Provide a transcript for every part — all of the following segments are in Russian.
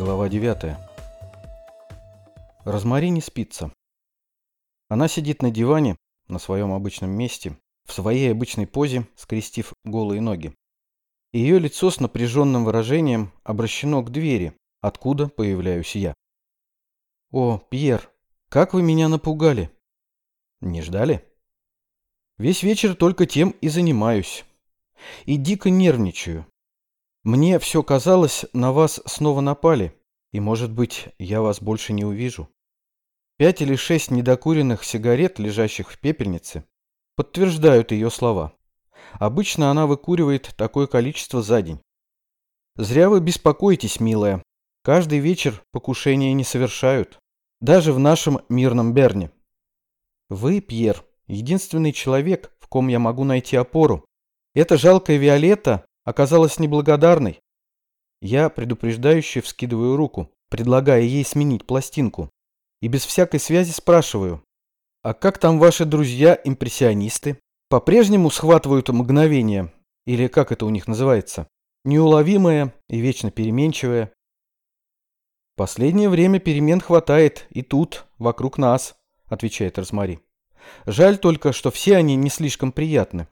Глава 9. Розмари не спится. Она сидит на диване, на своем обычном месте, в своей обычной позе, скрестив голые ноги. Ее лицо с напряженным выражением обращено к двери, откуда появляюсь я. «О, Пьер, как вы меня напугали!» «Не ждали?» «Весь вечер только тем и занимаюсь. И дико нервничаю. Мне все казалось, на вас снова напали, и, может быть, я вас больше не увижу. Пять или шесть недокуренных сигарет, лежащих в пепельнице, подтверждают ее слова. Обычно она выкуривает такое количество за день. Зря вы беспокоитесь, милая. Каждый вечер покушения не совершают. Даже в нашем мирном Берне. Вы, Пьер, единственный человек, в ком я могу найти опору. Эта жалкая Виолетта оказалась неблагодарной. Я предупреждающе вскидываю руку, предлагая ей сменить пластинку. И без всякой связи спрашиваю, а как там ваши друзья-импрессионисты? По-прежнему схватывают мгновение, или как это у них называется, неуловимое и вечно переменчивое. Последнее время перемен хватает и тут, вокруг нас, отвечает Розмари. Жаль только, что все они не слишком приятны.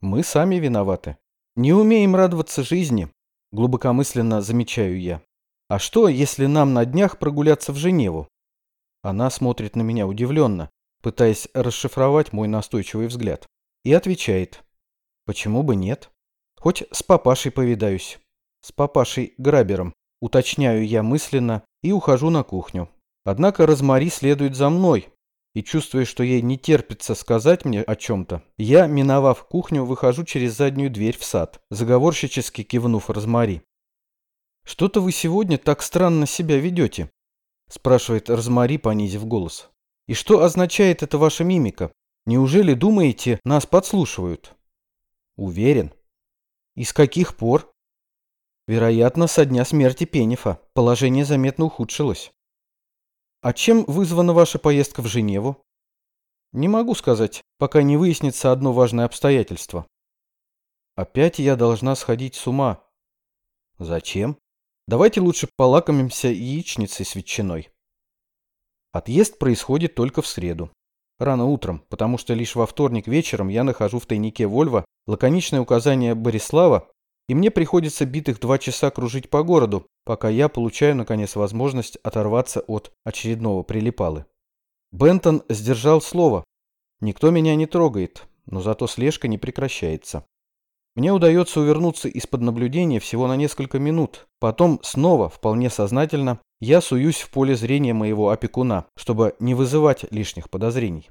Мы сами виноваты. Не умеем радоваться жизни, глубокомысленно замечаю я. А что, если нам на днях прогуляться в Женеву? Она смотрит на меня удивленно, пытаясь расшифровать мой настойчивый взгляд. И отвечает. Почему бы нет? Хоть с папашей повидаюсь. С папашей Грабером, уточняю я мысленно и ухожу на кухню. Однако Розмари следует за мной, и чувствуя, что ей не терпится сказать мне о чем-то, я, миновав кухню, выхожу через заднюю дверь в сад, заговорщически кивнув Розмари. «Что-то вы сегодня так странно себя ведете?» – спрашивает Розмари, понизив голос. «И что означает эта ваша мимика? Неужели думаете, нас подслушивают?» «Уверен». «И с каких пор?» «Вероятно, со дня смерти Пенефа. Положение заметно ухудшилось». «А чем вызвана ваша поездка в Женеву?» «Не могу сказать, пока не выяснится одно важное обстоятельство». «Опять я должна сходить с ума». «Зачем?» Давайте лучше полакомимся яичницей с ветчиной. Отъезд происходит только в среду. Рано утром, потому что лишь во вторник вечером я нахожу в тайнике Вольва лаконичное указание Борислава, и мне приходится битых два часа кружить по городу, пока я получаю, наконец, возможность оторваться от очередного прилипалы. Бентон сдержал слово. Никто меня не трогает, но зато слежка не прекращается. Мне удается увернуться из-под наблюдения всего на несколько минут. Потом снова, вполне сознательно, я суюсь в поле зрения моего опекуна, чтобы не вызывать лишних подозрений.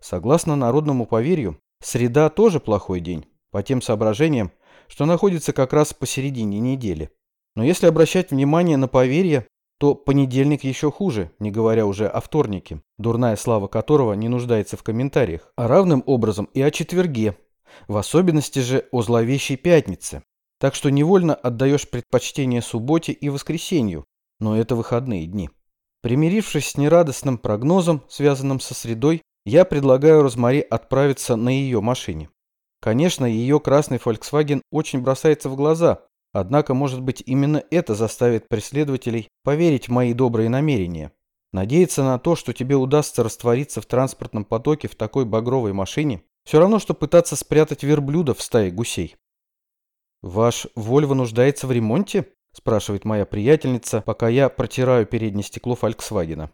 Согласно народному поверью, среда тоже плохой день, по тем соображениям, что находится как раз посередине недели. Но если обращать внимание на поверье, то понедельник еще хуже, не говоря уже о вторнике, дурная слава которого не нуждается в комментариях, а равным образом и о четверге, в особенности же о зловещей пятнице. Так что невольно отдаешь предпочтение субботе и воскресенью, но это выходные дни. Примирившись с нерадостным прогнозом, связанным со средой, я предлагаю Розмари отправиться на ее машине. Конечно, ее красный Volkswagen очень бросается в глаза, однако, может быть, именно это заставит преследователей поверить в мои добрые намерения. Надеяться на то, что тебе удастся раствориться в транспортном потоке в такой багровой машине, все равно, что пытаться спрятать верблюда в стае гусей. «Ваш Вольво нуждается в ремонте?» – спрашивает моя приятельница, пока я протираю переднее стекло Фольксвагена.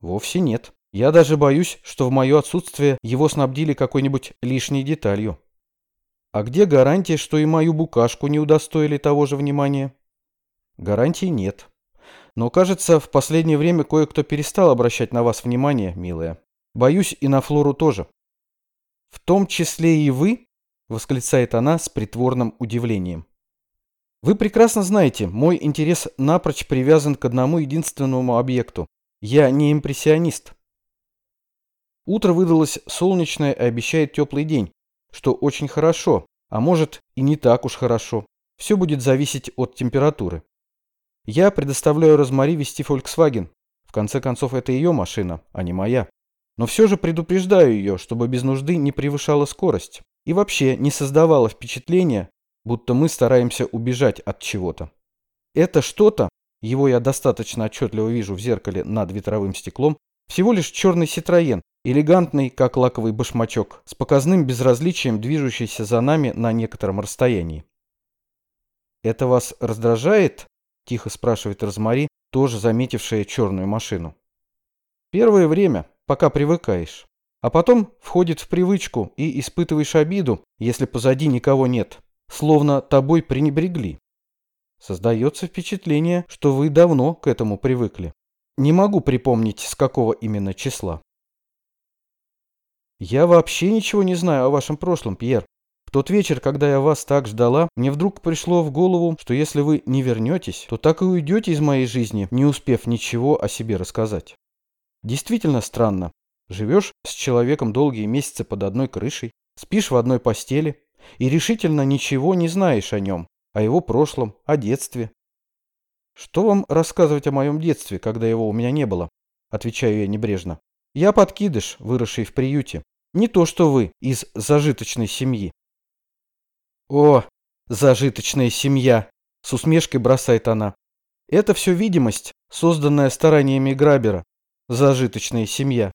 «Вовсе нет. Я даже боюсь, что в мое отсутствие его снабдили какой-нибудь лишней деталью». «А где гарантия, что и мою букашку не удостоили того же внимания?» «Гарантии нет. Но, кажется, в последнее время кое-кто перестал обращать на вас внимание, милая. Боюсь, и на Флору тоже. «В том числе и вы?» – восклицает она с притворным удивлением. «Вы прекрасно знаете, мой интерес напрочь привязан к одному единственному объекту. Я не импрессионист». Утро выдалось солнечное и обещает теплый день, что очень хорошо, а может и не так уж хорошо. Все будет зависеть от температуры. Я предоставляю Розмари вести Volkswagen, в конце концов, это ее машина, а не моя. Но все же предупреждаю ее, чтобы без нужды не превышала скорость. И вообще не создавала впечатления, будто мы стараемся убежать от чего-то. Это что-то, его я достаточно отчетливо вижу в зеркале над ветровым стеклом, всего лишь черный Ситроен, элегантный, как лаковый башмачок, с показным безразличием движущийся за нами на некотором расстоянии. «Это вас раздражает?» – тихо спрашивает Розмари, тоже заметившая черную машину. «Первое время, пока привыкаешь. А потом входит в привычку и испытываешь обиду, если позади никого нет, словно тобой пренебрегли. Создается впечатление, что вы давно к этому привыкли. Не могу припомнить, с какого именно числа. Я вообще ничего не знаю о вашем прошлом, Пьер. В тот вечер, когда я вас так ждала, мне вдруг пришло в голову, что если вы не вернетесь, то так и уйдете из моей жизни, не успев ничего о себе рассказать. Действительно странно. Живешь с человеком долгие месяцы под одной крышей, спишь в одной постели и решительно ничего не знаешь о нем, о его прошлом, о детстве. Что вам рассказывать о моем детстве, когда его у меня не было? Отвечаю я небрежно. Я подкидыш, выросший в приюте. Не то, что вы из зажиточной семьи. О, зажиточная семья! С усмешкой бросает она. Это все видимость, созданная стараниями Грабера. Зажиточная семья.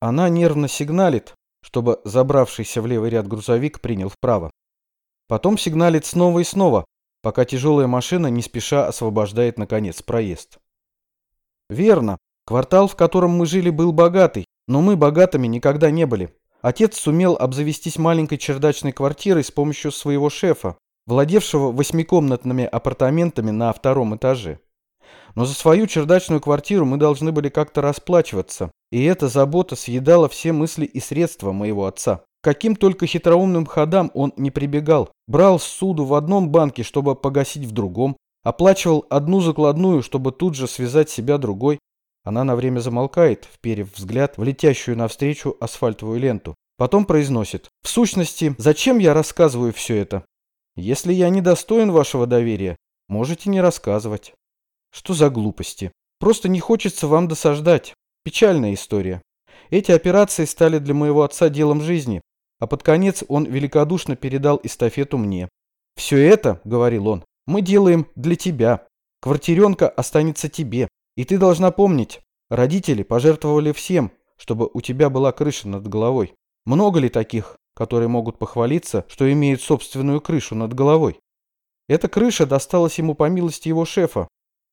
Она нервно сигналит, чтобы забравшийся в левый ряд грузовик принял вправо. Потом сигналит снова и снова, пока тяжелая машина не спеша освобождает, наконец, проезд. Верно, Квартал, в котором мы жили, был богатый, но мы богатыми никогда не были. Отец сумел обзавестись маленькой чердачной квартирой с помощью своего шефа, владевшего восьмикомнатными апартаментами на втором этаже. Но за свою чердачную квартиру мы должны были как-то расплачиваться, и эта забота съедала все мысли и средства моего отца. Каким только хитроумным ходам он не прибегал. Брал суду в одном банке, чтобы погасить в другом, оплачивал одну закладную, чтобы тут же связать себя другой, она на время замолкает, вперев взгляд в летящую навстречу асфальтовую ленту. Потом произносит. В сущности, зачем я рассказываю все это? Если я не достоин вашего доверия, можете не рассказывать. Что за глупости? Просто не хочется вам досаждать. Печальная история. Эти операции стали для моего отца делом жизни, а под конец он великодушно передал эстафету мне. «Все это, — говорил он, — мы делаем для тебя. Квартиренка останется тебе. И ты должна помнить, родители пожертвовали всем, чтобы у тебя была крыша над головой. Много ли таких, которые могут похвалиться, что имеют собственную крышу над головой? Эта крыша досталась ему по милости его шефа,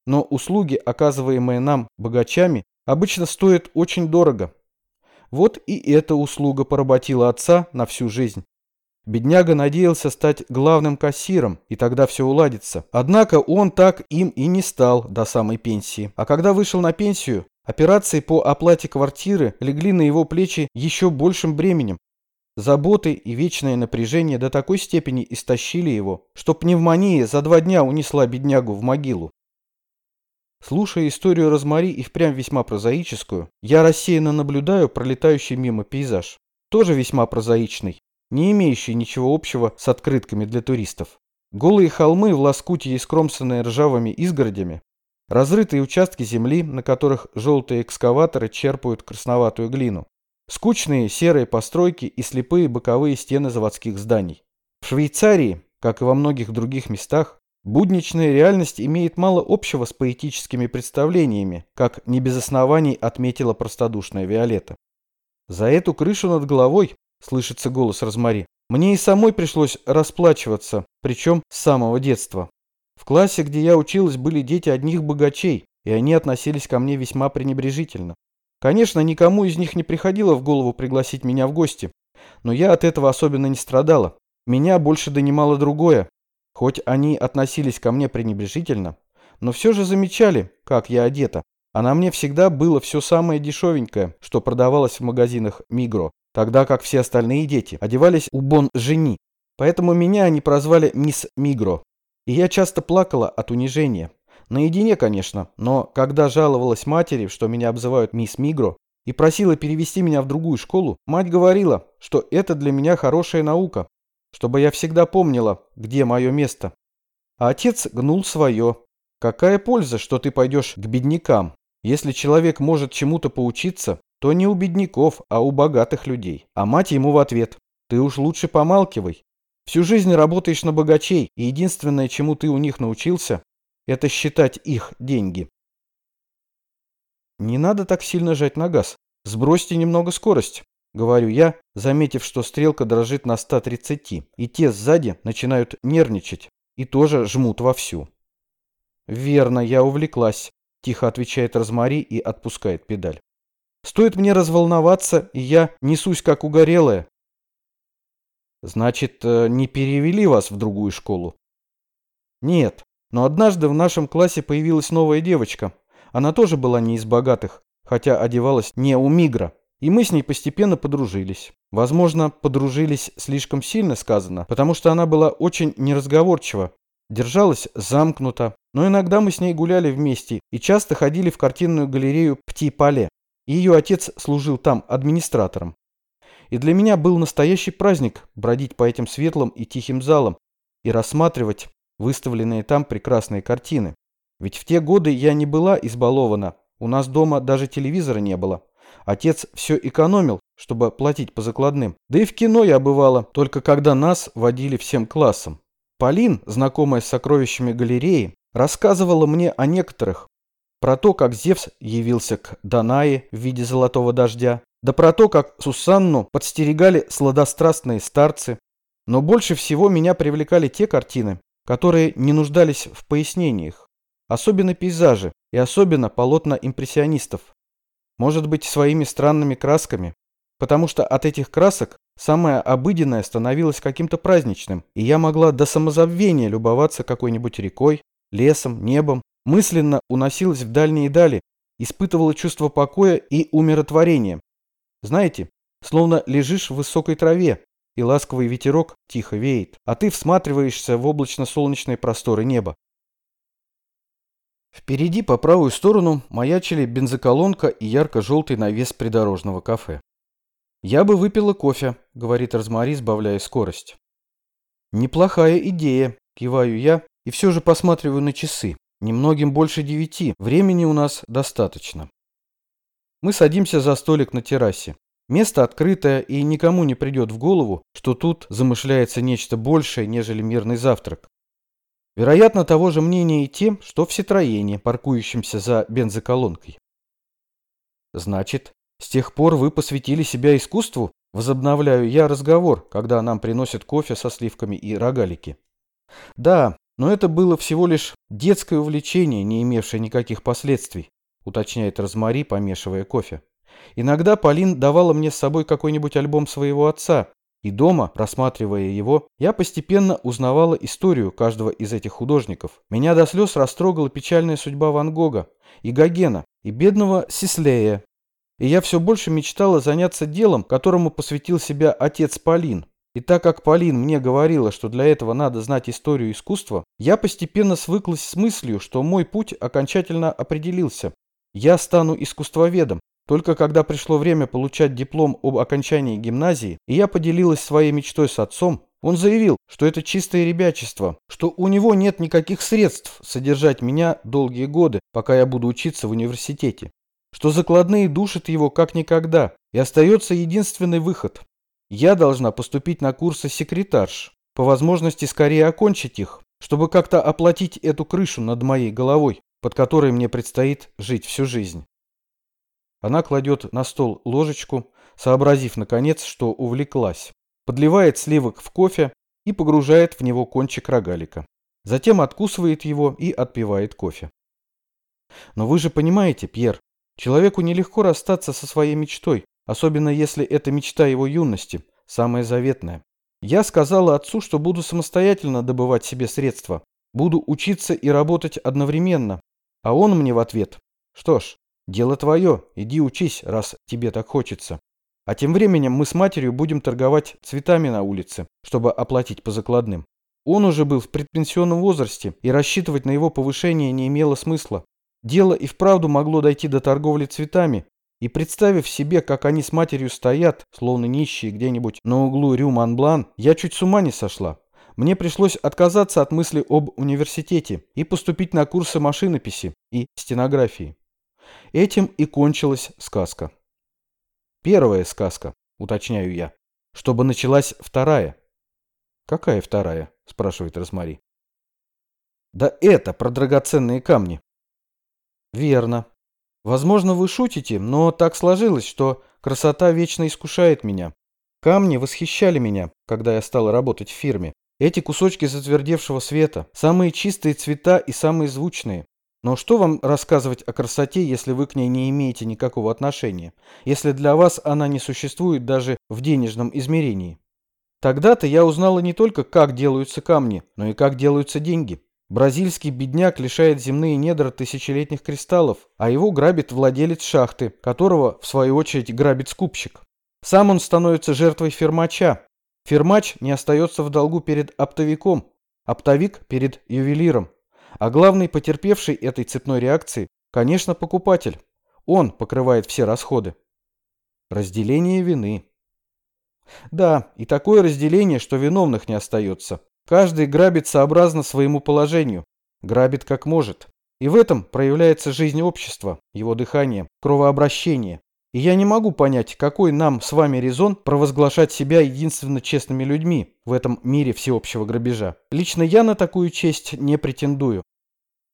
но услуги, оказываемые нам, богачами, обычно стоят очень дорого. Вот и эта услуга поработила отца на всю жизнь. Бедняга надеялся стать главным кассиром, и тогда все уладится. Однако он так им и не стал до самой пенсии. А когда вышел на пенсию, операции по оплате квартиры легли на его плечи еще большим бременем. Заботы и вечное напряжение до такой степени истощили его, что пневмония за два дня унесла беднягу в могилу. Слушая историю Розмари и впрямь весьма прозаическую, я рассеянно наблюдаю пролетающий мимо пейзаж. Тоже весьма прозаичный, не имеющие ничего общего с открытками для туристов. Голые холмы в лоскутье искромсанные ржавыми изгородями, разрытые участки земли, на которых желтые экскаваторы черпают красноватую глину, скучные серые постройки и слепые боковые стены заводских зданий. В Швейцарии, как и во многих других местах, будничная реальность имеет мало общего с поэтическими представлениями, как не без оснований отметила простодушная Виолетта. За эту крышу над головой слышится голос Розмари. Мне и самой пришлось расплачиваться, причем с самого детства. В классе, где я училась, были дети одних богачей, и они относились ко мне весьма пренебрежительно. Конечно, никому из них не приходило в голову пригласить меня в гости, но я от этого особенно не страдала. Меня больше донимало другое. Хоть они относились ко мне пренебрежительно, но все же замечали, как я одета. А на мне всегда было все самое дешевенькое, что продавалось в магазинах Мигро, тогда как все остальные дети одевались у Бон Жени. Поэтому меня они прозвали мисс Мигро. И я часто плакала от унижения. Наедине, конечно, но когда жаловалась матери, что меня обзывают мисс Мигро, и просила перевести меня в другую школу, мать говорила, что это для меня хорошая наука, чтобы я всегда помнила, где мое место. А отец гнул свое. Какая польза, что ты пойдешь к беднякам, Если человек может чему-то поучиться, то не у бедняков, а у богатых людей. А мать ему в ответ. Ты уж лучше помалкивай. Всю жизнь работаешь на богачей, и единственное, чему ты у них научился, это считать их деньги. Не надо так сильно жать на газ. Сбросьте немного скорость, говорю я, заметив, что стрелка дрожит на 130, и те сзади начинают нервничать и тоже жмут вовсю. Верно, я увлеклась, тихо отвечает Розмари и отпускает педаль. Стоит мне разволноваться, и я несусь как угорелая. Значит, э, не перевели вас в другую школу? Нет, но однажды в нашем классе появилась новая девочка. Она тоже была не из богатых, хотя одевалась не у мигра. И мы с ней постепенно подружились. Возможно, подружились слишком сильно сказано, потому что она была очень неразговорчива, держалась замкнуто, но иногда мы с ней гуляли вместе и часто ходили в картинную галерею Пти-Пале. Ее отец служил там администратором. И для меня был настоящий праздник бродить по этим светлым и тихим залам и рассматривать выставленные там прекрасные картины. Ведь в те годы я не была избалована, у нас дома даже телевизора не было. Отец все экономил, чтобы платить по закладным. Да и в кино я бывала, только когда нас водили всем классом. Полин, знакомая с сокровищами галереи, рассказывала мне о некоторых. Про то, как Зевс явился к Данае в виде золотого дождя, да про то, как Сусанну подстерегали сладострастные старцы. Но больше всего меня привлекали те картины, которые не нуждались в пояснениях. Особенно пейзажи и особенно полотна импрессионистов. Может быть, своими странными красками. Потому что от этих красок самое обыденное становилось каким-то праздничным, и я могла до самозабвения любоваться какой-нибудь рекой, лесом, небом, мысленно уносилась в дальние дали, испытывала чувство покоя и умиротворения. Знаете, словно лежишь в высокой траве, и ласковый ветерок тихо веет, а ты всматриваешься в облачно-солнечные просторы неба. Впереди по правую сторону маячили бензоколонка и ярко-желтый навес придорожного кафе. «Я бы выпила кофе», — говорит Розмари, сбавляя скорость. «Неплохая идея», — киваю я и все же посматриваю на часы. Немногим больше девяти, времени у нас достаточно. Мы садимся за столик на террасе. Место открытое, и никому не придет в голову, что тут замышляется нечто большее, нежели мирный завтрак. Вероятно, того же мнения и те, что в Ситроене, паркующемся за бензоколонкой. Значит, с тех пор вы посвятили себя искусству? Возобновляю я разговор, когда нам приносят кофе со сливками и рогалики. Да, но это было всего лишь детское увлечение, не имевшее никаких последствий, уточняет Розмари, помешивая кофе. Иногда Полин давала мне с собой какой-нибудь альбом своего отца, и дома, рассматривая его, я постепенно узнавала историю каждого из этих художников. Меня до слез растрогала печальная судьба Ван Гога, и Гогена, и бедного Сислея. И я все больше мечтала заняться делом, которому посвятил себя отец Полин. И так как Полин мне говорила, что для этого надо знать историю искусства, я постепенно свыклась с мыслью, что мой путь окончательно определился. Я стану искусствоведом, только когда пришло время получать диплом об окончании гимназии, и я поделилась своей мечтой с отцом, он заявил, что это чистое ребячество, что у него нет никаких средств содержать меня долгие годы, пока я буду учиться в университете, что закладные душат его как никогда, и остается единственный выход. Я должна поступить на курсы секретарш, по возможности скорее окончить их, чтобы как-то оплатить эту крышу над моей головой, под которой мне предстоит жить всю жизнь. Она кладет на стол ложечку, сообразив, наконец, что увлеклась. Подливает сливок в кофе и погружает в него кончик рогалика. Затем откусывает его и отпивает кофе. Но вы же понимаете, Пьер, человеку нелегко расстаться со своей мечтой, особенно если это мечта его юности, самая заветная. Я сказала отцу, что буду самостоятельно добывать себе средства, буду учиться и работать одновременно. А он мне в ответ, что ж, Дело твое, иди учись, раз тебе так хочется. А тем временем мы с матерью будем торговать цветами на улице, чтобы оплатить по закладным. Он уже был в предпенсионном возрасте, и рассчитывать на его повышение не имело смысла. Дело и вправду могло дойти до торговли цветами, и представив себе, как они с матерью стоят, словно нищие где-нибудь на углу Рю-Монблан, я чуть с ума не сошла. Мне пришлось отказаться от мысли об университете и поступить на курсы машинописи и стенографии. Этим и кончилась сказка. Первая сказка, уточняю я, чтобы началась вторая. Какая вторая? спрашивает Розмари. Да это про драгоценные камни. Верно. Возможно, вы шутите, но так сложилось, что красота вечно искушает меня. Камни восхищали меня, когда я стала работать в фирме. Эти кусочки затвердевшего света, самые чистые цвета и самые звучные. Но что вам рассказывать о красоте, если вы к ней не имеете никакого отношения? Если для вас она не существует даже в денежном измерении? Тогда-то я узнала не только, как делаются камни, но и как делаются деньги. Бразильский бедняк лишает земные недра тысячелетних кристаллов, а его грабит владелец шахты, которого, в свою очередь, грабит скупщик. Сам он становится жертвой фермача. Фермач не остается в долгу перед оптовиком, оптовик перед ювелиром. А главный потерпевший этой цепной реакции, конечно, покупатель. Он покрывает все расходы. Разделение вины. Да, и такое разделение, что виновных не остается. Каждый грабит сообразно своему положению, грабит как может. И в этом проявляется жизнь общества, его дыхание, кровообращение. И я не могу понять, какой нам с вами резон провозглашать себя единственно честными людьми в этом мире всеобщего грабежа. Лично я на такую честь не претендую.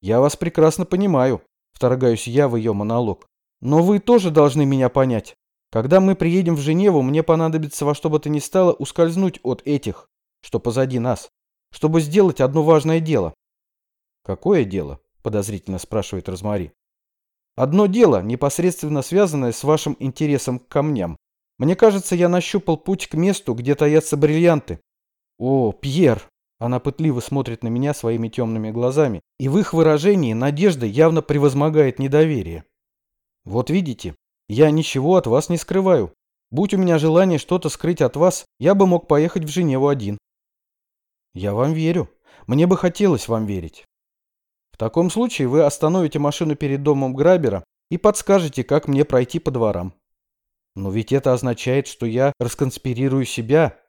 Я вас прекрасно понимаю, вторгаюсь я в ее монолог. Но вы тоже должны меня понять. Когда мы приедем в Женеву, мне понадобится во что бы то ни стало ускользнуть от этих, что позади нас чтобы сделать одно важное дело. Какое дело? подозрительно спрашивает Розмари. Одно дело, непосредственно связанное с вашим интересом к камням. Мне кажется, я нащупал путь к месту, где таятся бриллианты. О, Пьер! Она пытливо смотрит на меня своими темными глазами, и в их выражении надежда явно превозмогает недоверие. Вот видите, я ничего от вас не скрываю. Будь у меня желание что-то скрыть от вас, я бы мог поехать в Женеву один. Я вам верю. Мне бы хотелось вам верить. Таком случае вы остановите машину перед домом Грабера и подскажете, как мне пройти по дворам. Но ведь это означает, что я расконспирирую себя.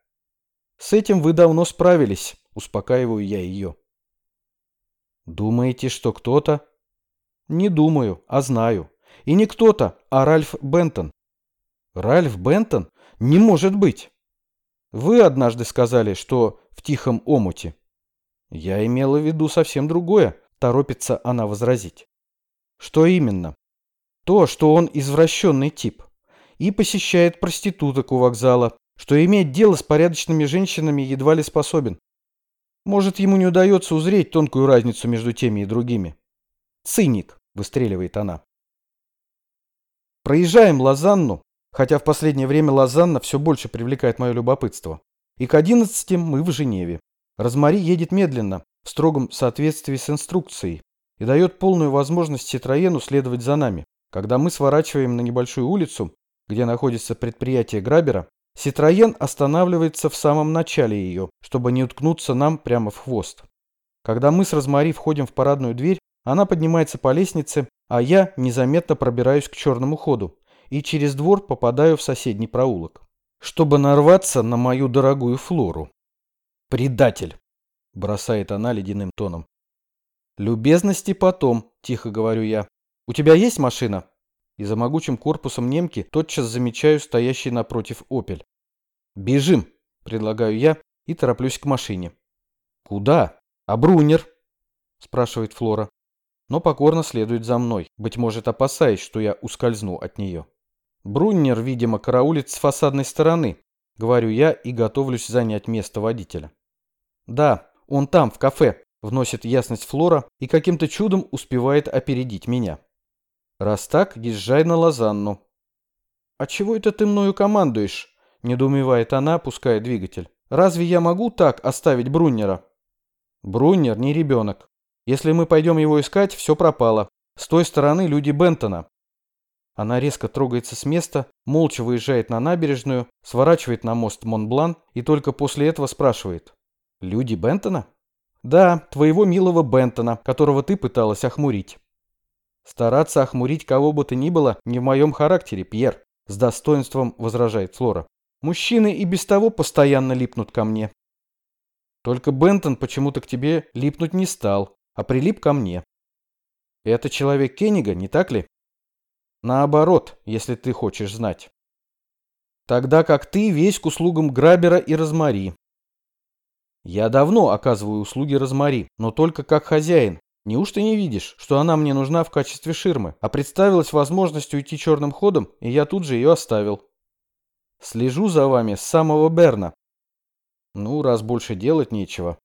С этим вы давно справились, успокаиваю я ее. Думаете, что кто-то? Не думаю, а знаю. И не кто-то, а Ральф Бентон. Ральф Бентон? Не может быть. Вы однажды сказали, что в тихом омуте. Я имела в виду совсем другое, торопится она возразить. Что именно? То, что он извращенный тип. И посещает проституток у вокзала, что имеет дело с порядочными женщинами едва ли способен. Может, ему не удается узреть тонкую разницу между теми и другими. Циник, выстреливает она. Проезжаем Лозанну, хотя в последнее время Лозанна все больше привлекает мое любопытство. И к 11 мы в Женеве. Розмари едет медленно, в строгом соответствии с инструкцией, и дает полную возможность Ситроену следовать за нами. Когда мы сворачиваем на небольшую улицу, где находится предприятие Грабера, Ситроен останавливается в самом начале ее, чтобы не уткнуться нам прямо в хвост. Когда мы с Розмари входим в парадную дверь, она поднимается по лестнице, а я незаметно пробираюсь к черному ходу, и через двор попадаю в соседний проулок, чтобы нарваться на мою дорогую Флору. «Предатель!» – бросает она ледяным тоном. «Любезности потом», – тихо говорю я. «У тебя есть машина?» И за могучим корпусом немки тотчас замечаю стоящий напротив «Опель». «Бежим!» – предлагаю я и тороплюсь к машине. «Куда? А Брунер?» – спрашивает Флора. Но покорно следует за мной, быть может опасаясь, что я ускользну от нее. Бруннер, видимо, караулит с фасадной стороны, говорю я и готовлюсь занять место водителя. Да, он там, в кафе, вносит ясность Флора и каким-то чудом успевает опередить меня. Раз так, езжай на Лозанну. А чего это ты мною командуешь? недоумевает она, пуская двигатель. Разве я могу так оставить Бруннера? Бруннер не ребенок. Если мы пойдем его искать, все пропало. С той стороны люди Бентона. Она резко трогается с места, молча выезжает на набережную, сворачивает на мост Монблан и только после этого спрашивает. «Люди Бентона?» «Да, твоего милого Бентона, которого ты пыталась охмурить». «Стараться охмурить кого бы то ни было не в моем характере, Пьер», с достоинством возражает Флора. «Мужчины и без того постоянно липнут ко мне». «Только Бентон почему-то к тебе липнуть не стал, а прилип ко мне». «Это человек Кеннига, не так ли?» Наоборот, если ты хочешь знать. Тогда как ты весь к услугам Грабера и Розмари. Я давно оказываю услуги Розмари, но только как хозяин. Неужто не видишь, что она мне нужна в качестве ширмы, а представилась возможность уйти черным ходом, и я тут же ее оставил. Слежу за вами с самого Берна. Ну, раз больше делать нечего.